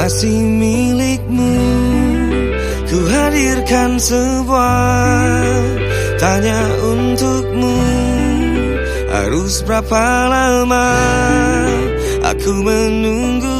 masih milikmu. Ku hadirkan sebuah tanya untukmu. Harus berapa lama aku menunggumu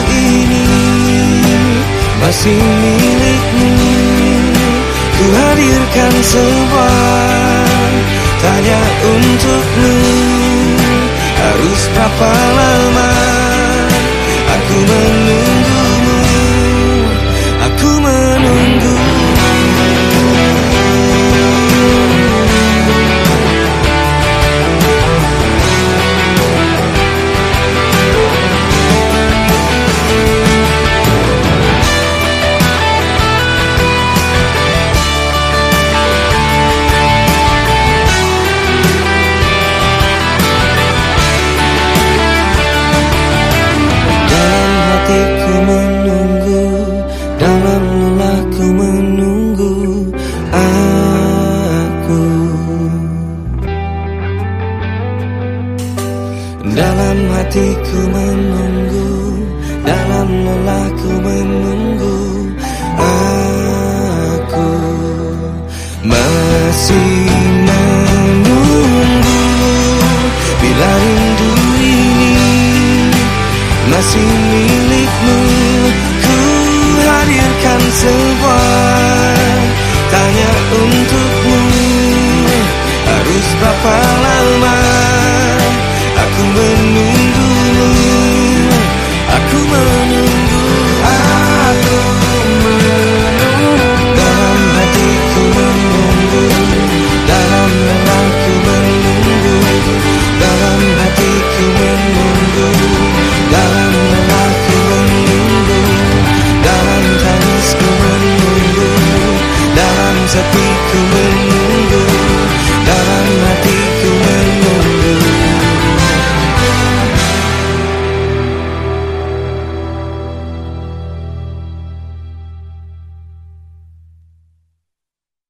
masih milikmu. Ku hadirkan sebuah tanya untukmu. Harus berapa lama Dalam hatiku menunggu Dalam lelahku menunggu Aku Masih menunggu. Bila rindu ini masih milikmu Ku hadirkan sebuah tanya untukmu. Harus berapa lama